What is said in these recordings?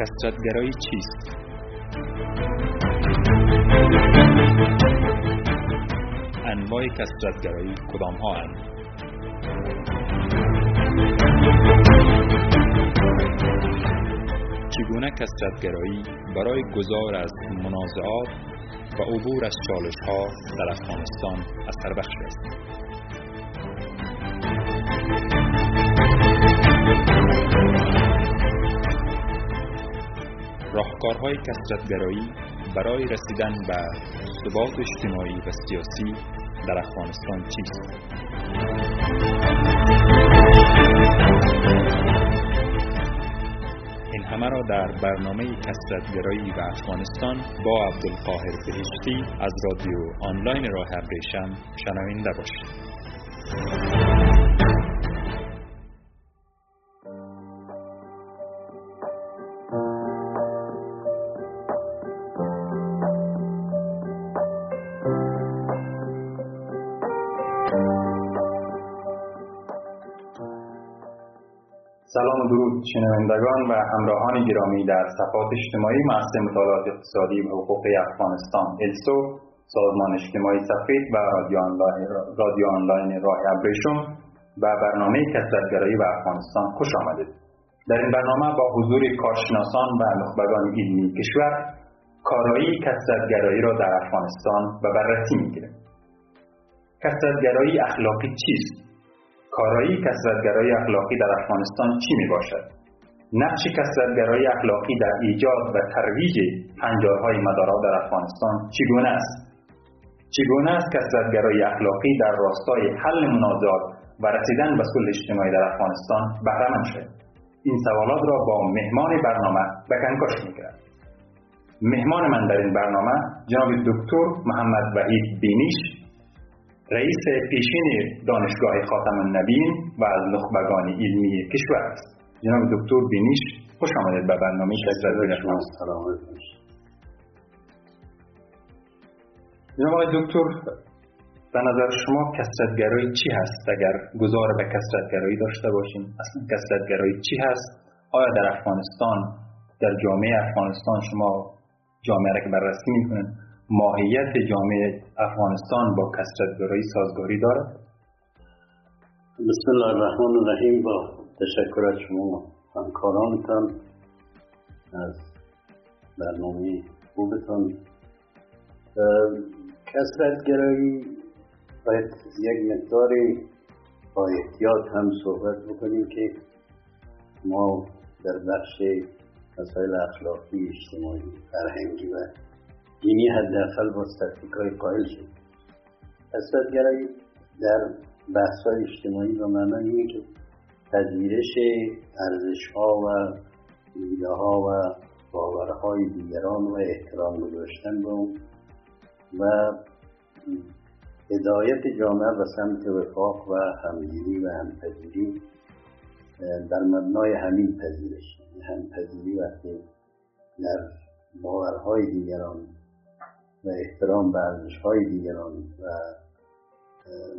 کسرتگرایی چیست؟ انواع کسرتگرایی کدام ها هستند؟ چگونه کسرتگرایی برای گذار از منازعات و عبور از چالش ها در افغانستان اثر بخش است؟ راهکارهای کسرتگرایی برای رسیدن به ثبات اجتماعی و سیاسی در افغانستان چیست؟ این همه را در برنامه کسرتگرایی و افغانستان با عبدالقاهر بهشتی از رادیو آنلاین راه ابریشم شنوینده باشید. شنوندگان و همراهان گرامی در صفحات اجتماعی مؤسسه مطالعات اقتصادی و حقوقی افغانستان السو سازمان اجتماعی سفید و رادیو آنلاین راه ابریشم و برنامه کسرتگرایی و افغانستان خوش آمدید. در این برنامه با حضور کارشناسان و نخبگان علمی کشور کارایی کسرتگرایی را در افغانستان و بررسی می‌گیریم. کسرتگرایی اخلاقی چیست؟ کارایی کسرتگرایی اخلاقی در افغانستان چی می باشد؟ نقش کسرتگرایی اخلاقی در ایجاد و ترویج هنجارهای مدارا در افغانستان چگونه است؟ چگونه است کسرتگرایی اخلاقی در راستای حل منازعات و رسیدن به صلح اجتماعی در افغانستان بهرهمند شد؟ این سوالات را با مهمان برنامه به کنکاش می‌گیرد. مهمان من در این برنامه جناب دکتر محمد وحید بینیش رئیس پیشین دانشگاه خاتم النبین و از نخبگان علمی کشور است جناب دکتر بینیش خوش آمدید به برنامه کسرت شما. جناب آقای دکتر به نظر شما کسرتگرایی چی هست؟ اگر گذار به کسرتگرایی داشته باشیم اصلا کسرتگرایی چی هست؟ آیا در افغانستان در جامعه افغانستان شما جامعه را که بررسی می‌کنید ماهیت جامعه افغانستان با کسرتگرایی سازگاری دارد؟ بسم الله الرحمن الرحیم. با تشکر از شما همکارانتان از برنامه خوبتان. کسرتگرایی باید یک مقداری با احتیاط هم صحبت بکنیم که ما در بخش مسائل اخلاقی اجتماعی فرهنگی و دینی حداقل با تفکیک های قائل شد گرایی در بحث های اجتماعی و معنی اینه که پذیرش ارزش ها و ایده ها و باورهای دیگران و احترام گذاشتن به اون و هدایت جامعه به سمت وفاق و همگیری و همپذیری در مبنای همین پذیرش همپذیری وقتی در باورهای دیگران و احترام به های دیگران و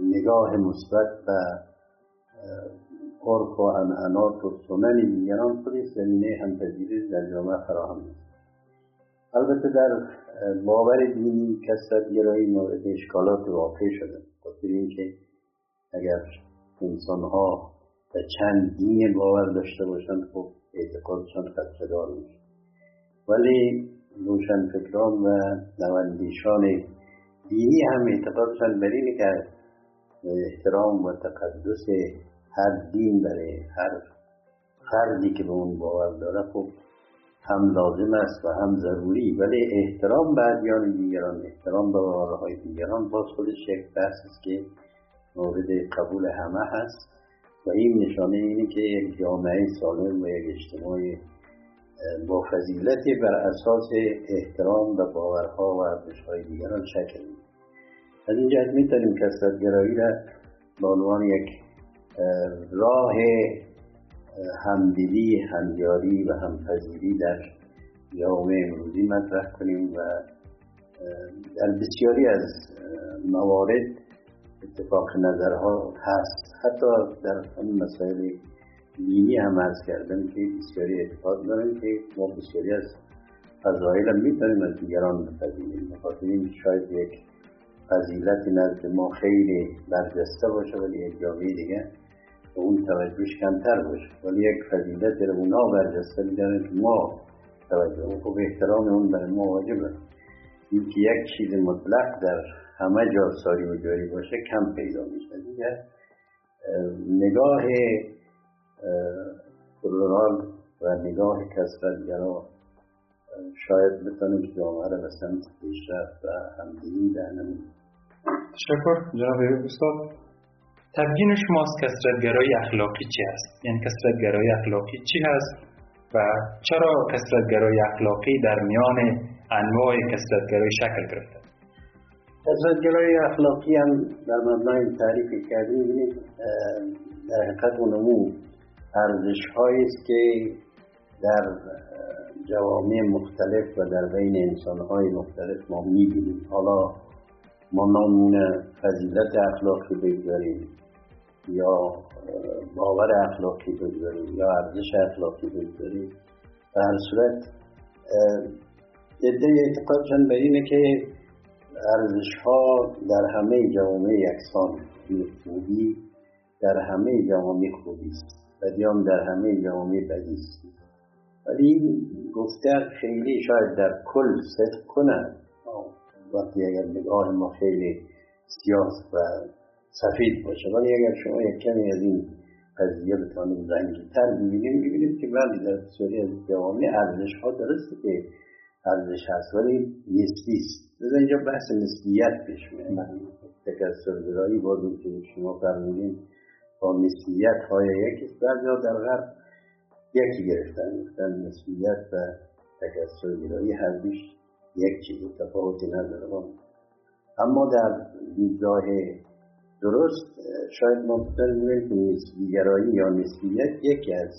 نگاه مثبت و عرف و انعنات و سنن دیگران خودی زمینه همپذیری در جامعه فراهم است البته در باور دینی کسرت گرایی مورد اشکالات واقع شده. خاطر اینکه اگر انسان ها به چند دین باور داشته باشند خب اعتقادشان خدشدار میشه. ولی روشنفکران و نواندیشان دینی هم اعتقادشان بر اینه که احترام و تقدس هر دین برای هر فردی که به اون باور داره خب هم لازم است و هم ضروری ولی احترام به ادیان دیگران احترام به باورهای دیگران باز خودش یک بحث است که مورد قبول همه هست و این نشانه اینه که یک جامعه سالم و یک اجتماع با فضیلتی بر اساس احترام و باورها و ارزشهای دیگران شکل از این جهت می‌تونیم کسرتگرایی را به عنوان یک راه همدلی همیاری و همپذیری در جامعه امروزی مطرح کنیم و در بسیاری از موارد اتفاق نظرها هست. حتی در همین مسائل دینی هم از کردم که بسیاری اعتقاد دارن که ما بسیاری از فضایل هم می‌تونیم از دیگران بپذیریم. بخاطر این شاید یک فضیلت نزد ما خیلی برجسته باشه ولی یک جامعه دیگه به اون توجهش کمتر باشه. ولی یک فضیلت رو اونا برجسته میدانه که ما توجه خب احترام اون برای ما واجبه این که یک چیز مطلق در همه جا ساری و جاری باشه کم پیدا میشه. دیگه نگاه پرورال و نگاه کسرتگرا شاید بتونیم که جامعه را به سمت پیشرفت و همدلی دهنم تشکر جناب استاد. تبیین شما از کسرتگرایی اخلاقی چی است؟ یعنی کسرتگرایی اخلاقی چی هست و چرا کسرتگرایی اخلاقی در میان انواع کسرتگرایی شکل گرفته؟ کسرتگرایی اخلاقی هم در مبنای تعریف کردیم ببینید در حقیقت اونمو ارزش است که در جوامع مختلف و در بین انسانهای مختلف ما می‌بینیم حالا ما نامون فضیلت اخلاقی بگذاریم یا باور اخلاقی بگذاریم یا ارزش اخلاقی بگذاریم. به هر صورت عده اعتقادشان به اینه که ارزش ها در همه جوامع یکسان خوبی در همه جوامع خوبی است بدیام در همه جوامع بدی است. ولی این گفته خیلی شاید در کل صدق کنه. وقتی اگر نگاه ما خیلی سیاه و سفید باشه. ولی اگر شما یک کمی از این قضیه بتانیم رنگی تر ببینیم می‌بینیم که ولی در بسیاری از جوامع ارزش ها درسته که ارزش هست ولی نسبی است. اینجا بحث نسبیت پیش میاد. تکسر گرایی بازم که شما فرمودین با نسبیت های یکی بعضی در غرب یکی گرفتن گفتن نسبیت و تکسر گرایی هر بیش یک چیز تفاوتی نداره. اما در دیدگاه درست شاید ما بتونیم که نسبیگرایی یا نسبیت یکی از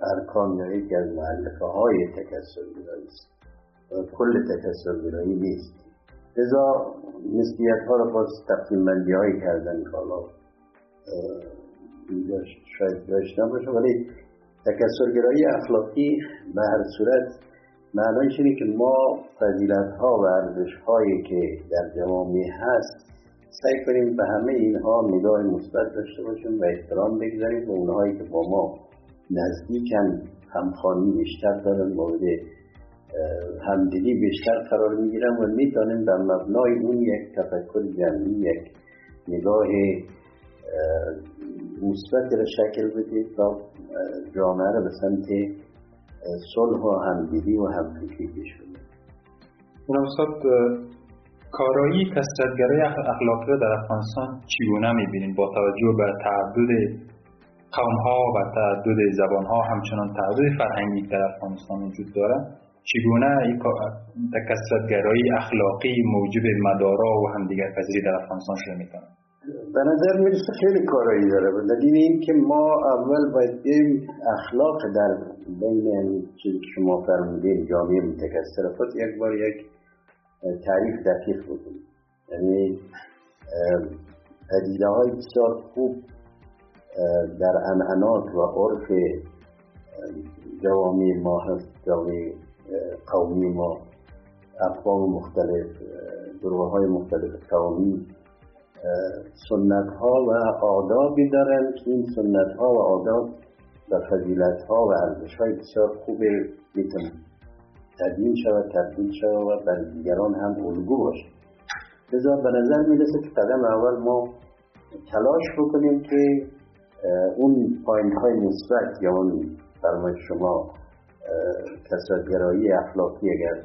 ارکان یا یکی از معلفه های تکسرگرایی است. کل تکسرگرایی نیست. لذا نسبیت ها رو باز تقسیم بندی هایی کردن که حالا اینجا شاید داشته باشه ولی تکسرگرایی اخلاقی به هر صورت معنایش اینه که ما فضیلت ها و ارزش هایی که در جوامع هست سعی کنیم به همه اینها نگاه مثبت داشته باشیم و احترام بگذاریم به اونهایی که با ما نزدیکن همخوانی بیشتر دارن مورد همدلی بیشتر قرار می‌گیرن و می‌تونیم در مبنای اون یک تفکر جمعی یک نگاه مثبت را شکل بدید تا جامعه را به سمت صلح و همدلی و همفکری استاد کارایی کسرتگرای اخلاقی در افغانستان چگونه می‌بینید با توجه به تعدد قوم ها و تعدد زبان ها همچنان تعدد فرهنگی در افغانستان وجود داره چگونه این تکسرتگرایی اخلاقی موجب مدارا و همدیگر پذیری در افغانستان شده می‌تونه به نظر می‌رسه خیلی کارایی داره. به دلیل اینکه ما اول باید بیم اخلاق در بین شما فرمودین جامعه متکثر. یک بار یک تعریف دقیق بکنیم. یعنی پدیده های بسیار خوب در انعنات و عرف جوامع ما هست جوامع قومی ما اقوام مختلف گروه های مختلف قومی سنت ها و آدابی دارن که این سنت ها و آداب و فضیلت ها و ارزش های بسیار خوب تدوین شود تبدیل شود و بر دیگران هم الگو باشه. لذا به نظر می‌رسه که قدم اول ما تلاش بکنیم که اون پایین های مثبت یا اون فرمای شما کسرتگرایی اخلاقی اگر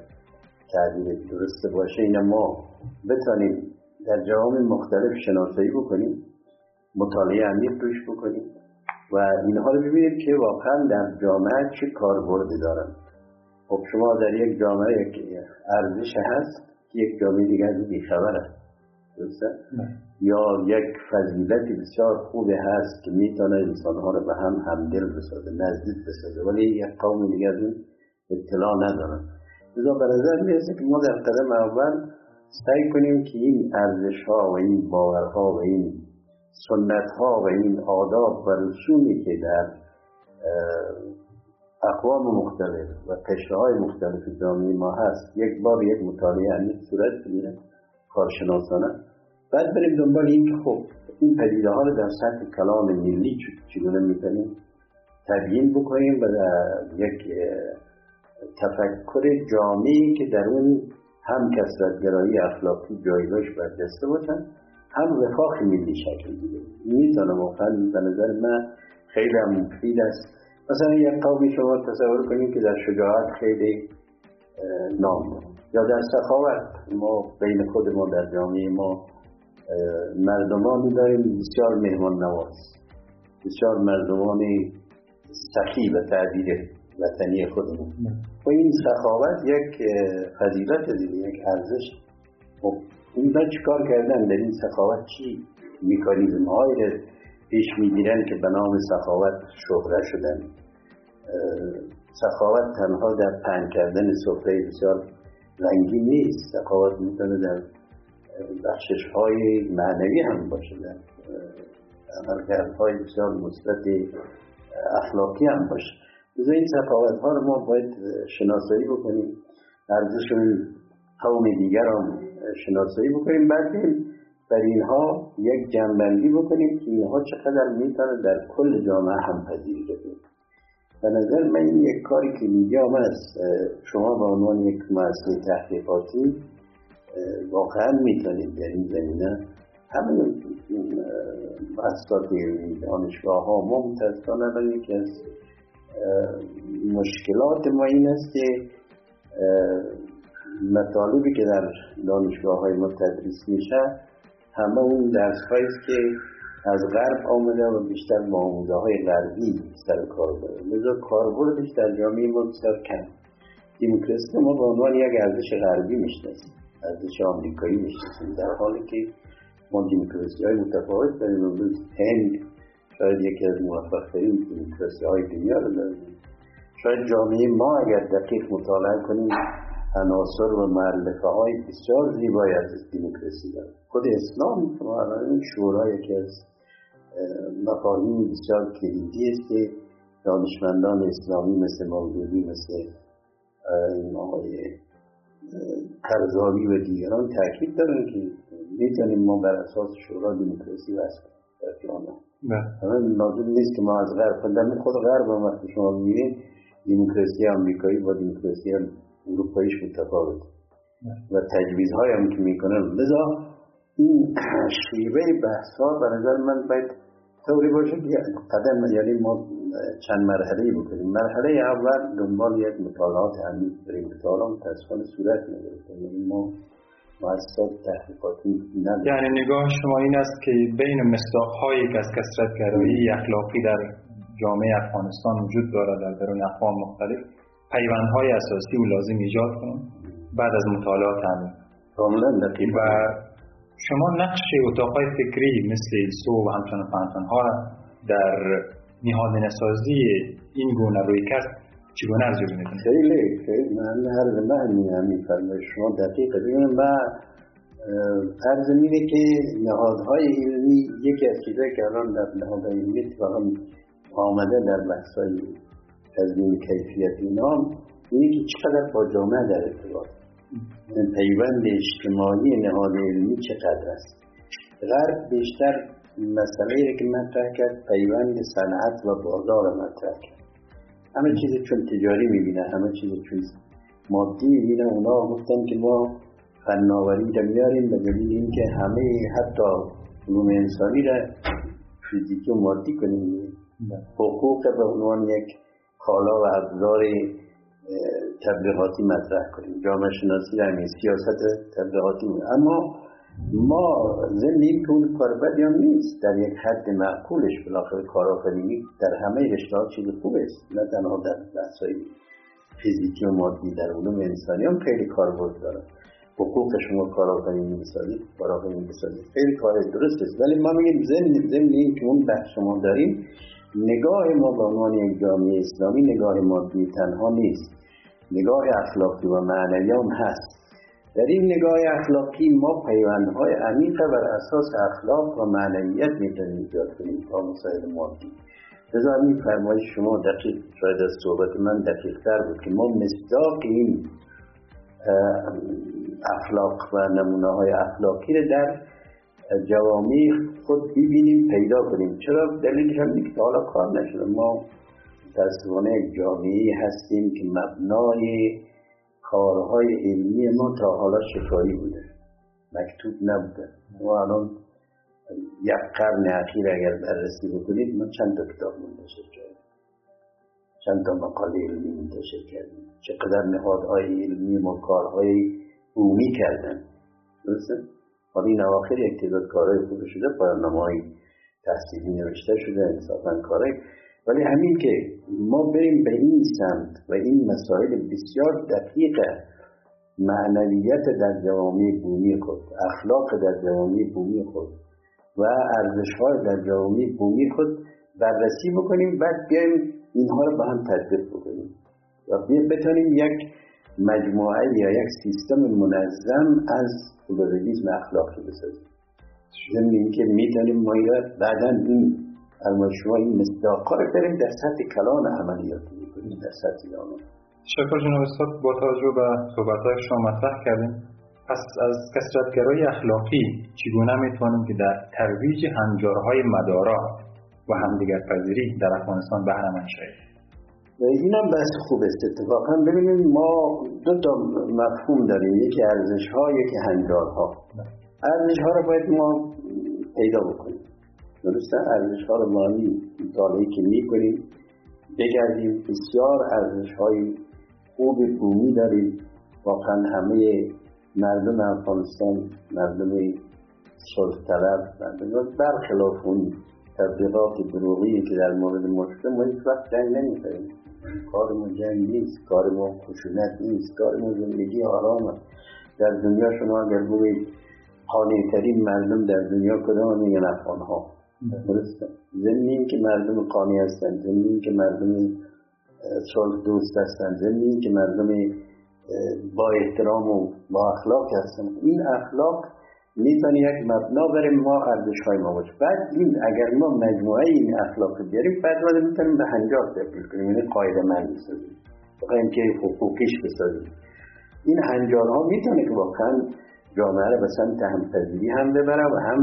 تعبیر درسته باشه این ما بتانیم در جوامع مختلف شناسایی بکنیم مطالعه عمیق روش بکنیم و اینها رو ببینید که واقعا در جامعه چه کاربردی دارن. خب شما در یک جامعه یک ارزش هست که یک جامعه دیگر از بیخبر است درسته؟ یا یک فضیلت بسیار خوبی هست که می‌تونه انسانها رو به هم همدل بسازه نزدیک بسازه. ولی یک قوم دیگر از اون اطلاع ندارن. لذا به نظر می‌رسه که ما در قدم اول سعی کنیم که این ارزش ها و این باورها و این سنت ها و این آداب و رسومی که در اقوام مختلف و قشره های مختلف جامعه ما هست. یک بار یک مطالعه همین صورت بگیره کارشناسانه. بعد بریم دنبال این که خب این پدیده ها رو در سطح کلام ملی چگونه می‌کنیم تبیین بکنیم و یک تفکر جامعی که در اون هم کسرتگرایی اخلاقی جایگاهش برجسته باشن هم وفاق ملی شکل بگیره می‌تونه واقعا به نظر من خیلی مفید است. مثلا یک قومی شما تصور کنیم که در شجاعت خیلی نام یا در سخاوت. ما بین خود ما در جامعه ما مردمانی داریم بسیار مهمان نواز. بسیار مردمانی سخی و تعبیر وطنی خودمون. و این سخاوت یک فضیلت دیگه یک ارزش. خب این چیکار کردن در این سخاوت چی؟ میکانیزم های پیش می‌گیرن که به نام سخاوت شهره شدن. سخاوت تنها در پنج کردن سفره بسیار رنگی نیست. سخاوت می‌تونه در بخشش های معنوی هم باشه در عملکرد های بسیار مثبت اخلاقی هم باشه. بذار این سخاوت ها رو ما باید شناسایی بکنیم. ارزش قوم دیگر هم شناسایی بکنیم. بعد بر اینها یک جنبندی بکنیم که اینها چقدر می‌تونه در کل جامعه هم پذیر بشه. به نظر من این یک کاری که میگم است شما به عنوان یک مؤسسه تحقیقاتی واقعا می‌تونید در این زمینه همین اساتید دانشگاه ها ما متاسفانه یکی از مشکلات ما این است که مطالبی که در دانشگاه های ما تدریس میشه همه اون درس که از غرب آمده و بیشتر آموزه های غربی سر کار داره. لذا کاربردش در جامعه ما بسیار کم. دموکراسی ما به عنوان یک ارزش غربی می‌شناسیم ارزش آمریکایی می‌شناسیم در حالی که ما دموکراسی های متفاوت داریم امروز هند شاید یکی از موفق ترین دموکراسی های دنیا رو داریم. شاید جامعه ما اگر دقیق مطالعه کنیم عناصر و معلفه های بسیار زیبایی از دموکراسی داره خود اسلام این شورا یکی از مفاهیم بسیار کلیدی است که دانشمندان اسلامی مثل موجودی مثل این آقای کرزاوی و دیگران تاکید دارن که می‌تونیم ما بر اساس شورا دموکراسی وصل کنیم. بله. لازم نیست که ما از غرب در خود غرب هم وقتی شما می‌بینید دموکراسی آمریکایی با دموکراسی اروپاییش متفاوت. و تجویزهای هم که می‌کنن لذا این شیوه بحث ها به نظر من باید طوری باشه که قدم یعنی ما چند مرحله بکنیم. مرحله اول دنبال یک مطالعات عمیق بریم. مطالعات متاسفانه صورت نگرفته یعنی ما مؤسسات تحقیقاتی یعنی نگاه شما این است که بین مصداق هایی که از کسرتگرایی اخلاقی در جامعه افغانستان وجود دارد. در درون اقوام مختلف پیوندهای اساسی و لازم ایجاد کنیم. بعد از مطالعات عمیق و شما نقش اتاقهای فکری مثل سو و همچنان فانتون ها در نهادینه سازی این گونه روی کس چگونه ارزیابی می‌کنید؟ خیلی خیلی من هر من همین فرمای شما دقیقه ببینم و عرض اینه که نهادهای علمی یکی از چیزایی که الان در نهادهای علمی اتفاقا آمده در بحثای تضمین کیفیت اینا اینه که چقدر با جامعه در ارتباط. پیوند اجتماعی نهاد علمی چقدر است؟ غرب بیشتر مسئله که مطرح کرد پیوند صنعت و بازار مطرح کرد. همه چیز چون تجاری می‌بینه همه چیز چون مادی می‌بینه. اونا گفتن که ما فناوری را میاریم به دلیل اینکه همه حتی علوم انسانی را فیزیکی و مادی کنیم. حقوق به عنوان یک کالا و ابزار تبلیغاتی مطرح کنیم. جامعه شناسی همین سیاست تبلیغاتی اما ما ضمن این اون کار بدی هم نیست در یک حد معقولش بالاخره کارآفرینی در همه رشته چیز خوب است. نه تنها در بحث‌های فیزیکی و مادی در علوم انسانی هم خیلی کاربرد داره. حقوق شما کارآفرینی بسازید کارآفرینی بسازید خیلی کار درست است. ولی ما میگیم ضمن ضمن این که اون بحث شما داریم نگاه ما به عنوان یک جامعه اسلامی نگاه مادی تنها نیست. نگاه اخلاقی و معنوی هم هست. در این نگاه اخلاقی ما پیوندهای عمیق بر اساس اخلاق و معنویت می‌تونیم ایجاد کنیم. تا مسائل مادی. لذا این فرمایش شما دقیق شاید از صحبت من دقیق تر بود که ما مصداق این اخلاق و نمونه های اخلاقی رو در جوامع خود ببینیم پیدا کنیم. چرا؟ دلیلش هم که حالا کار نشده. ما متاسفانه یک جامعه هستیم که مبنای کارهای علمی ما تا حالا شفایی بوده. مکتوب نبوده. ما الان یک قرن اخیر اگر بررسی بکنید ما چند تا کتاب منتشر کردیم. چند تا مقاله علمی منتشر کردیم. چقدر نهادهای علمی ما کارهای بومی کردن. درسته؟ حالا این اواخر یک تعداد کارهای خوب شده پایان های تحصیلی نوشته شده انصافا کارهای ولی همین که ما بریم به این سمت و این مسائل بسیار دقیق معنویت در جوامع بومی خود اخلاق در جوامع بومی خود و ارزش در جوامع بومی خود بررسی بکنیم بعد بیایم اینها رو به هم تطبیق بکنیم و بتانیم یک مجموعه یا یک سیستم منظم از پلورالیسم اخلاقی بسازیم. ضمن اینکه می‌تونیم ما بعدا این شما این مصداقا رو در سطح کلان عملیاتی می‌کنیم در سطح آنها شکر جناب استاد با توجه به صحبتهای شما مطرح کردیم. پس از کسرتگرای اخلاقی چگونه می‌توانیم که در ترویج هنجارهای مدارا و همدیگر پذیری در افغانستان بهره مند این هم بس خوب است اتفاقا ببینید ما دو تا مفهوم داریم. یکی ارزش ها یکی هنجار ها ارزش ها رو باید ما پیدا بکنیم. درسته؟ ارزش ها رو مانی مطالعه که می کنیم بگردیم. بسیار ارزش های خوب بومی داریم. واقعا همه مردم افغانستان مردم صلح طلب مردم برخلاف اون تبلیغات دروغی که در مورد مشکل ما هیچ وقت جنگ نمی‌کنیم کار ما جنگ نیست کار ما خشونت نیست کار ما زندگی آرام در دنیا شما اگر بگوید قانع ترین مردم در دنیا کدام میگن افغان ها درسته ضمن که مردم قانع هستند ضمن که مردم صلح دوست هستند ضمن که مردم با احترام و با اخلاق هستند این اخلاق می‌تونه یک مبنا بریم ما ارزش های ما باشه. بعد این اگر ما مجموعه این اخلاق بیاریم بعد ما می‌تونیم به هنجار تبدیل کنیم. یعنی قاعده من بسازیم. بخوایم که حقوقیش بسازیم. این ها می‌تونه که واقعا جامعه رو به سمت همپذیری هم ببره و هم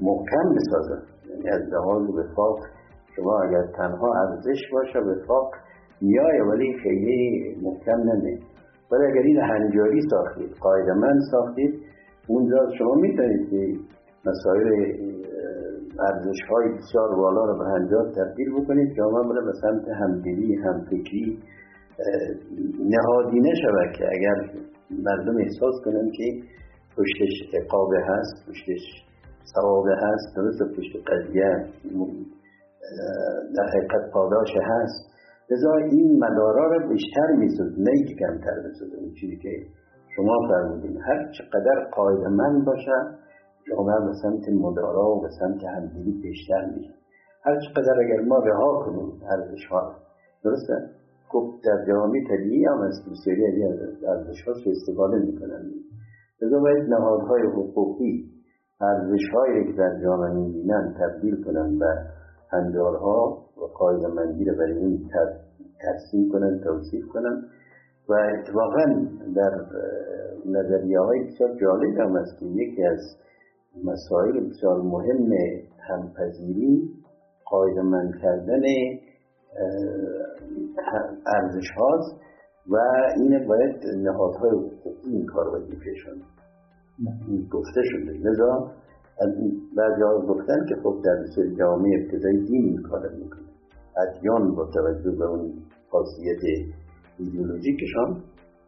محکم بسازه. یعنی از لحاظ وفاق شما اگر تنها ارزش باشه وفاق میایه ولی خیلی محکم نمید. ولی اگر این هنجاری ساختید قاعده من ساختید اونجا شما می‌تونید که مسائل ارزش های بسیار والا رو به هنجار تبدیل بکنید که آمد به سمت همدلی همفکری نهادینه شود که اگر مردم احساس کنن که پشتش اقابه هست پشتش ثوابه هست درست پشت قضیه در حقیقت پاداش هست لذا این مدارا رو بیشتر میسود نه کمتر بسود اون چیزی که شما فرمودین هر چقدر قاعد من باشه جامعه به سمت مدارا و به سمت همدلی بیشتر میشه هر چقدر اگر ما رها کنیم ارزش ها درسته؟ خب در جامعه طبیعی هم از بسیاری ارزش ها استفاده می‌کنن. لذا باید نهادهای حقوقی ارزش هایی که در جامعه می‌بینن تبدیل کنن به هنجارها و قاعده مندی رو برای این ترسیم کنن توصیف کنن. و اتفاقا در نظریه های بسیار جالب هم است که یکی از مسائل بسیار مهم همپذیری من کردن ارزش هاست و این باید نهادهای حقوقی این کار وظیفهشون گفته شده. لذا بعضی ها گفتن که خب در بسیار جامعه ابتدایی دین این کار می‌کنه. ادیان با توجه به اون خاصیت ایدئولوژیکشان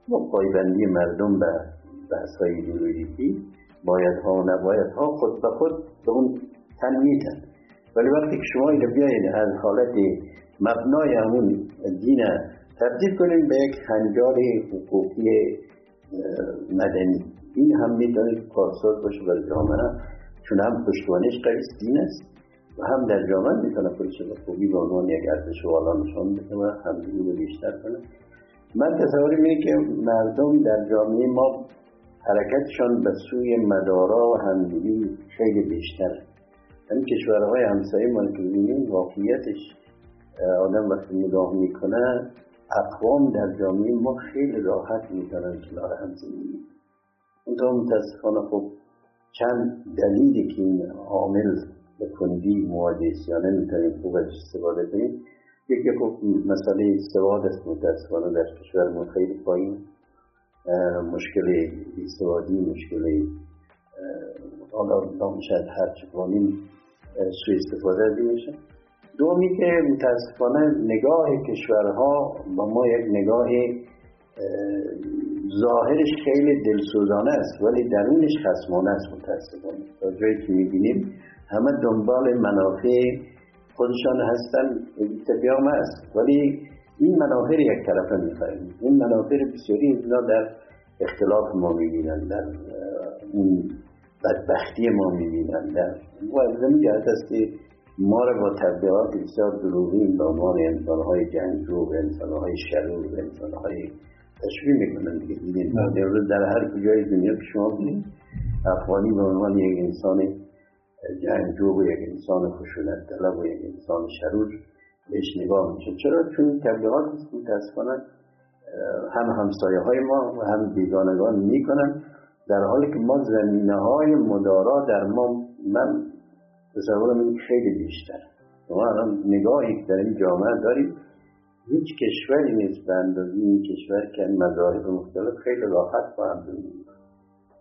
با پایبندی مردم به بحث های ایدئولوژیکی باید ها نباید ها خود به خود به اون تن میتن ولی وقتی که شما اینو بیایید از حالت مبنای همون دین تبدیل کنیم به یک هنجار حقوقی مدنی. این هم می‌تونه کارساز باشه برای جامعه چون هم پشتوانش قریص دین است و هم در جامعه می‌تونه خودش به خوبی به عنوان یک ارزش والا نشان بده و رو بیشتر کنه. من تصور اینه که مردم در جامعه ما حرکتشان به سوی مدارا و همدلی خیلی بیشتر. این کشورهای همسایه ما که واقعیتش آدم وقتی نگاه می‌کنه اقوام در جامعه ما خیلی راحت می‌تونن کنار هم زندگی اونطور متاسفانه خب چند دلیلی که این عامل به کندی مواجه یا نمی‌تونیم خوب استفاده کنیم یکی خب مسئله سواد است متاسفانه در کشور ما خیلی پایین. مشکل استوادی مشکل حالا نامشد هر چکانیم سوی استفاده میشه. دومی که متاسفانه نگاه کشورها با ما یک نگاه ظاهرش خیلی دلسوزانه است ولی درونش خسمانه است متاسفانه. تا جایی که می‌بینیم همه دنبال منافع خودشان هستن طبیعم است. ولی این منافع یک طرفه می‌خواهیم این منافع بسیاری اینا در اختلاف ما می‌بینن در اون بدبختی ما می‌بینن. در و از جهت است که ما را با تبلیغات بسیار دروغین به عنوان انسانهای جنگجو انسانهای شرور انسانهای تشبیه می‌کنن دیگه در هر کجای دنیا که شما بینید افغانی به عنوان یک انسان جنگجو و یک انسان خشونت طلب و یک انسان شرور بهش نگاه میشه چرا؟ چون تبلیغات متاسفانه هم همسایه های ما و هم بیگانگان می‌کنن. در حالی که ما زمینه های مدارا در ما من تصورم این خیلی بیشتر. ما الان نگاهی که در این جامعه داریم هیچ کشوری نیست. به اندازه این کشور که مذاهب مختلف خیلی راحت با هم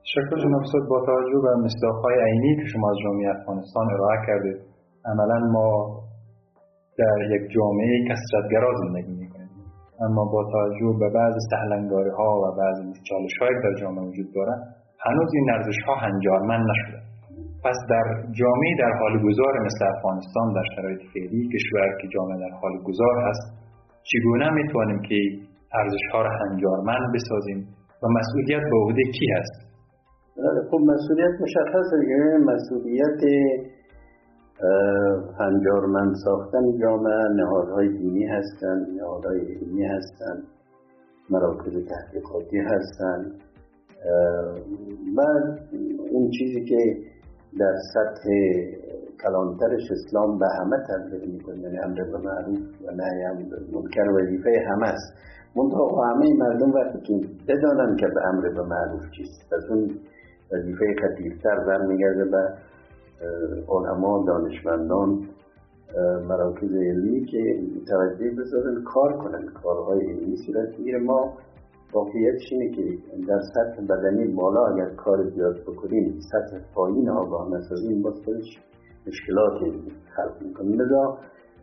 شکر جناب با توجه به مصداقهای عینی که شما از جامعه افغانستان ارائه کردید عملا ما در یک جامعه کسرتگرا زندگی می‌کنیم. اما با توجه به بعض سهلنگاری ها و بعض چالش که در جامعه وجود داره هنوز این ارزش ها هنجارمند نشده. پس در جامعه در حال گذار مثل افغانستان در شرایط فعلی کشور که جامعه در حال گذار هست چگونه می‌توانیم که ارزش ها را هنجارمند بسازیم و مسئولیت به عهده کی هست؟ خب مسئولیت مشخصه دیگه. مسئولیت هنجارمند ساختن جامعه نهادهای دینی هستند نهادهای علمی هستند مراکز تحقیقاتی هستند و اون چیزی که در سطح کلانترش اسلام به همه تبلیغ می‌کنه یعنی امر به معروف و نهی عن منکر وظیفه همه است. منتها همه مردم وقتی که بدانن که به امر به معروف چیست. از اون وظیفه خطیرتر برمیگرده به علما دانشمندان مراکز علمی که توجه بذارن کار کنن کارهای علمی صورت می‌گیره. ما واقعیتش اینه که در سطح بدنی بالا اگر کار زیاد بکنیم سطح پایین آگاه نسازیم باز خودش مشکلات خلق می‌کنیم لذا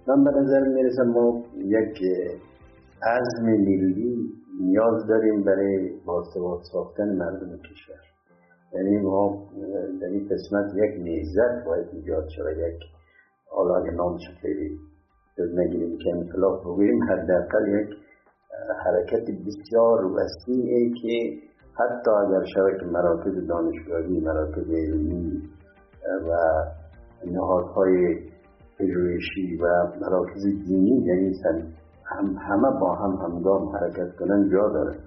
من به نظر می‌رسم ما یک عزم ملی نیاز داریم برای باثبات ساختن مردم کشور. یعنی ما در این قسمت یک نیزت باید ایجاد شود. یک حالا اگه نامش خیلی جز نگیریم که انقلاب بگوییم حداقل یک حرکت بسیار وسیعه که حتی اگر شود مراکز دانشگاهی مراکز علمی و نهادهای پژوهشی و مراکز دینی یعنی هم همه با هم همگام حرکت کنن جا داره.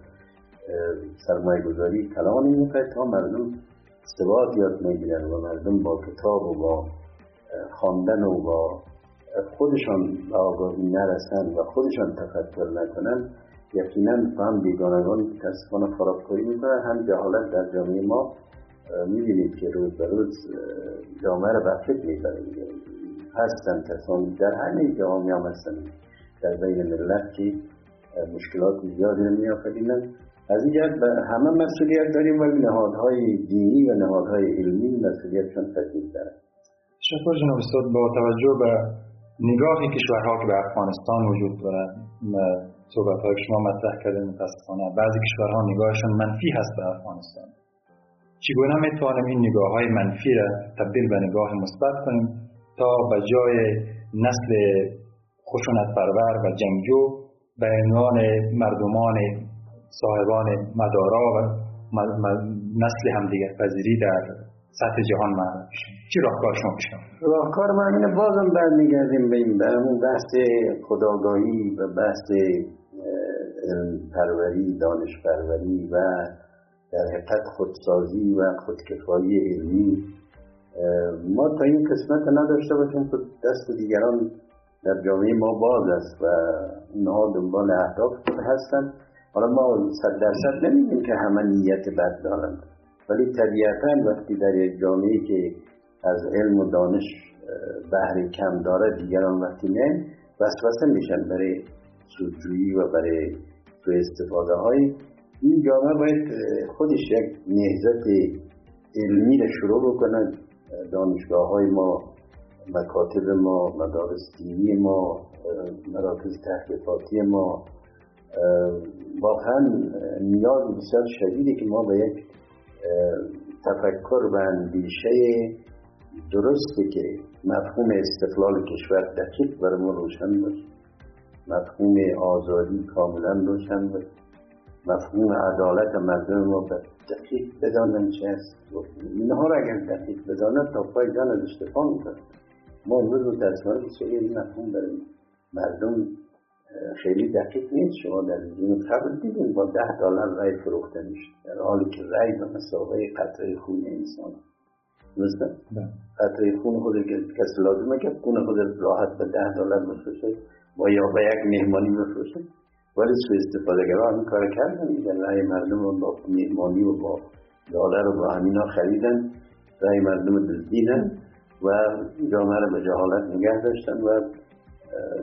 سرمایه گذاری کلان می‌خواد تا مردم ثبات یاد می‌گیرن و مردم با کتاب و با خواندن و با خودشان آگاهی نرسن و خودشان تفکر نکنن یقینا هم بیگانگان متاسفانه خرابکاری می‌کنن. هم جهالت در جامعه ما می‌بینید که روز به روز جامعه رو فکر می‌بره هستن کسانی در همه هم هستن. در بین ملت که مشکلات زیادی رو میآفرینن. از این جهت همه مسئولیت داریم ولی نهادهای دینی و نهادهای علمی مسئولیتشان تکمیل دارن. شکر جناب استاد با توجه به نگاه کشورها که به افغانستان وجود دارد صحبت های شما مطرح کردن متاسفانه. بعضی کشورها نگاهشان منفی هست به افغانستان. چگونه می‌توانیم این نگاه های منفی را تبدیل به نگاه مثبت کنیم تا به جای نسل خشونت پرور و جنگجو به عنوان مردمان صاحبان مدارا و نسل همدیگر پذیری در سطح جهان بشیم چی راهکار شما راهکار من اینه بازم برمیگردیم به این به اون بحث خداگاهی و بحث پروری دانش پروری و در حقیقت خودسازی و خودکفایی علمی. ما تا این قسمت نداشته باشیم که دست دیگران در جامعه ما باز است و اونها دنبال اهداف هستند حالا ما صد درصد نمیگیم که همه نیت بد دارند ولی طبیعتا وقتی در یک جامعه که از علم و دانش بهره کم داره دیگران وقتی نه وسوسه میشن برای سودجویی و برای تو استفاده های این جامعه باید خودش یک نهزت علمی را شروع بکنن دانشگاه های ما مکاتب ما مدارس دینی ما مراکز تحقیقاتی ما واقعا نیاز بسیار شدیده که ما به یک تفکر و اندیشه درسته که مفهوم استقلال کشور دقیق بر ما روشن باشه. مفهوم آزادی کاملا روشن باشه. مفهوم عدالت مردم ما به دقیق بدانن چه است. اینها را اگر دقیق بدانند تا پای جان از اشتفا می‌کنند ما امروز متاسفانه بسیاری این مفهوم برای مردم خیلی دقیق نیست. شما در این قبل دیدین با ده دلار رای فروخته میشه در حالی که رای به مسابقه قطره خون انسان. مثلا قطره خون خود کسی لازمه که خون خود راحت به ده دلار بفروشه. و یا به یک مهمانی بفروشه. ولی سو استفاده گرا همین کار کردن. میگن رای مردم رو با مهمانی و با دلار رو با همینا خریدن. رای مردم دزدیدن و جامعه رو به جهالت نگه داشتن و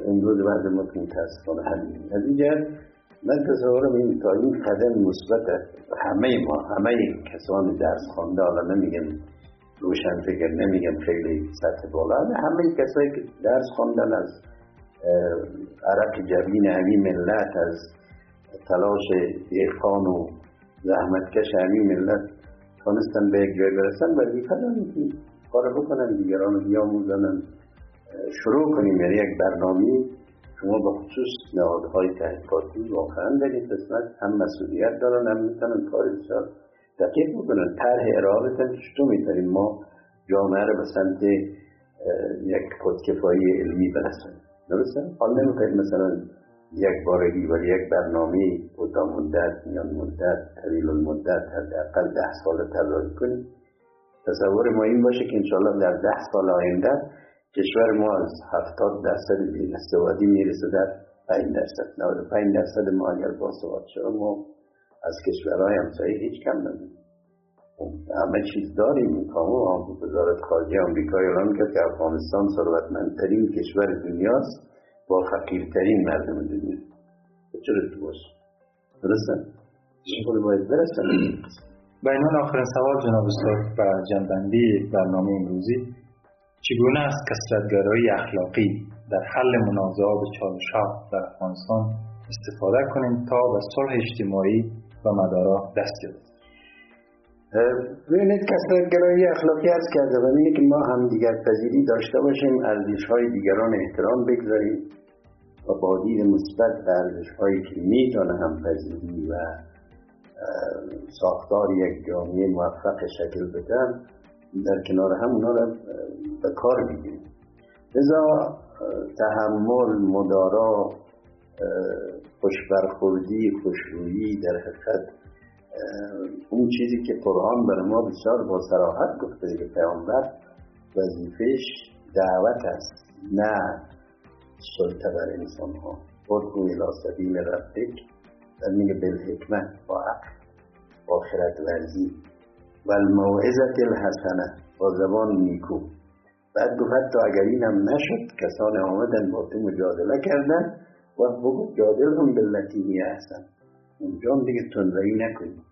امروز بعد ما که متاسفانه همین. از اینجا من تصورم این تا این قدم مثبت همه ما همه کسان درس خوانده حالا نمیگم روشن فکر نمیگم خیلی سطح بالا همه کسایی که درس خواندن از عرق جبین همین ملت از تلاش دیخان و زحمتکش همین ملت تانستن به یک جای برسن دارن که کار بکنن دیگران بیاموزنن. شروع کنیم. یعنی یک برنامه شما به خصوص نهادهای تحقیقاتی واقعا در این قسمت هم مسئولیت دارن هم می‌تونن کار بسیار دقیق بکنن. طرح ارائه بدن چطور می‌تونیم. ما جامعه رو به سمت یک خودکفایی علمی برسونیم درسته؟ حال نمی‌خواید مثلا یک بارگی ولی یک برنامه کوتاه مدت میان مدت طویل المدت حداقل ده سال طراحی کنیم. تصور ما این باشه که انشاءالله در ده سال آینده کشور ما از هفتاد درصد بی‌نسوادی می‌رسه در 5 درصد 95 درصد ما اگر باسواد شد ما از کشورهای همسایه هیچ کم نداریم. خب، همه چیز داریم. کامو وزارت خارجه آمریکا اعلام کرد که افغانستان ثروتمندترین کشور دنیاست با فقیرترین مردم دنیا. چرا تو باشه درسته؟ خود باید برسن بینان آخرین سوال جناب استاد و جنبندی برنامه امروزی. چگونه است کسرتگرایی اخلاقی در حل منازعات چالشها در افغانستان استفاده کنیم تا به صلح اجتماعی و مدارا دست یابیم ببینید کسرتگرایی اخلاقی از کرده و اینه که ما هم دیگر پذیری داشته باشیم ارزش های دیگران احترام بگذاریم و با دید مثبت به ارزش هایی که می‌تونه هم پذیری و ساختار یک جامعه موفق شکل بدن در کنار هم اونا را به کار بگیریم لذا تحمل مدارا خوشبرخوردی خوشرویی در حقیقت اون چیزی که قرآن بر ما بسیار با سراحت گفته که پیامبر وظیفش دعوت است نه سلطه بر انسان ها ادعو الى سبیل ربک در میگه بالحکمت با عقل با خرد ورزی. و الموعظت الحسنه با زبان نیکو. بعد گفت حتی اگر این هم نشد کسان آمدن با تو مجادله کردن و بگو جادل هم بلتی می احسن. اونجا هم دیگه تنظری نکنی.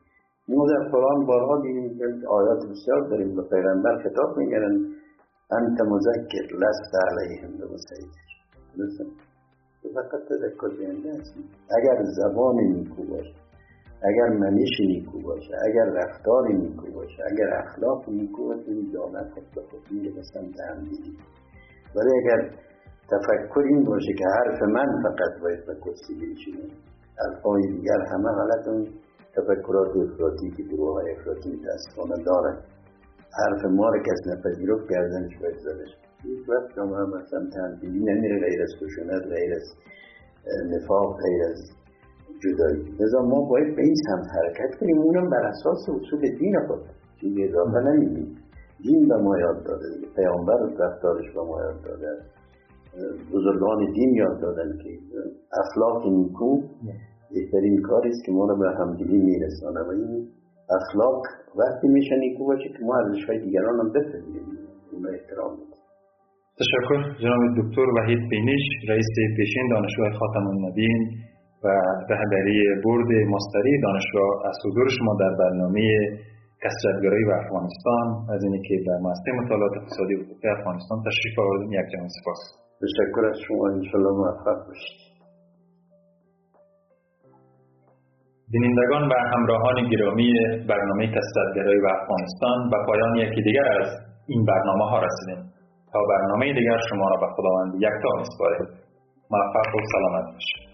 ما در قرآن بارها دیدیم آیات بسیار داریم به پیغمبر خطاب میگرن انت مذکر لست علیهم به مسیطر. فقط تذکر دینده هستی. اگر زبان نیکو باشه اگر منش نیکو باشه اگر رفتار نیکو باشه اگر اخلاق نیکو باشه این جامعه خود به خود میره به سمت ولی اگر تفکر این باشه که حرف من فقط باید به کرسی بنشینه حرفهای دیگر همه غلط اون تفکرات افراطی که گروه های افراطی متاسفانه دارن حرف ما رو کس نپذیرفت گردنش باید زدش؟ هیچ وقت جامعه به سمت همدیگی نمیره غیر از خشونت غیر از نفاق غیر از جدایی لذا ما باید به این سمت حرکت کنیم. اونم بر اساس اصول دین خود. چیزی اضافه نمیدیم دین به ما یاد داده. پیامبر رفتارش به ما یاد داده. بزرگان دین یاد دادن که اخلاق نیکو بهترین کاری است که ما رو به همدلی میرسانه. و این اخلاق وقتی میشه نیکو باشه که ما ارزش های دیگران هم بپذیریم. اون احترام تشکر. جناب دکتر وحید بینش رئیس پیشین دانشگاه خاتم النبیین. و رهبری برد مستری دانشگاه از حضور شما در برنامه کسرتگرایی و افغانستان از اینی که در مؤسسه مطالعات اقتصادی و افغانستان تشریف آوردین یک جمع سپاس. تشکر از شما انشالله موفق باشید. بینندگان و همراهان گرامی برنامه کسرتگرایی و افغانستان و پایان یکی دیگر از این برنامه ها رسیدیم. تا برنامه دیگر شما را به خداوند یکتا میسپاریم موفق و سلامت باشید.